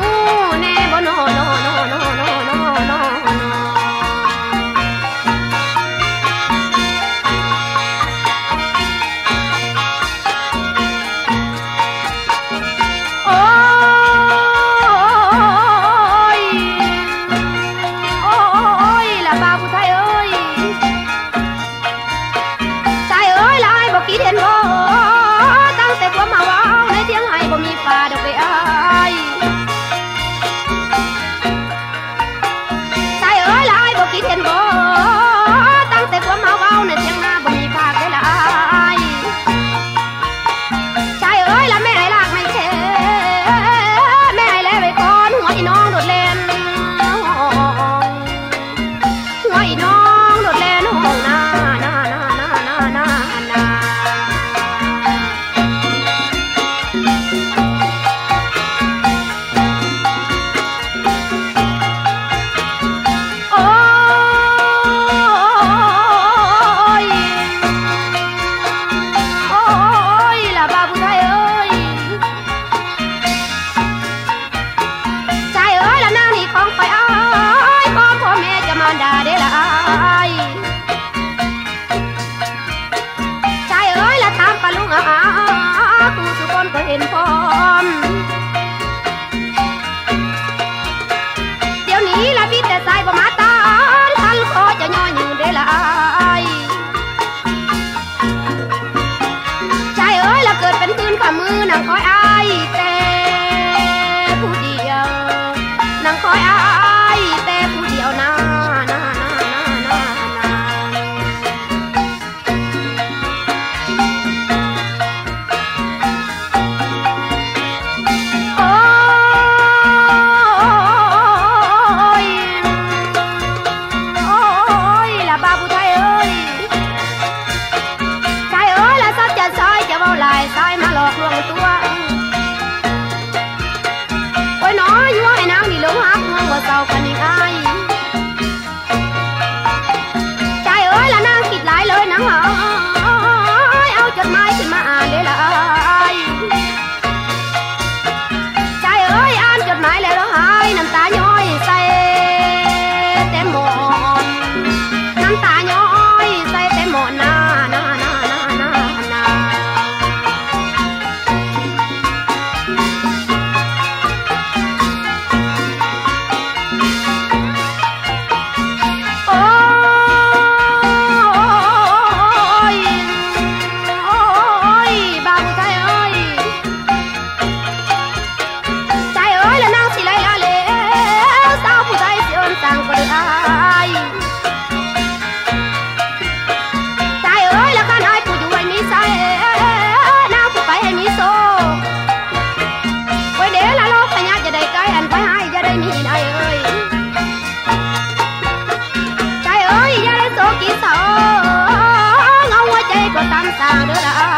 Oh. อกลวงตัวโอ้ยน้อยยั่วไอ้นางนี่ลงหักเมืองว่าเศร้ากันอีกอะ I la la la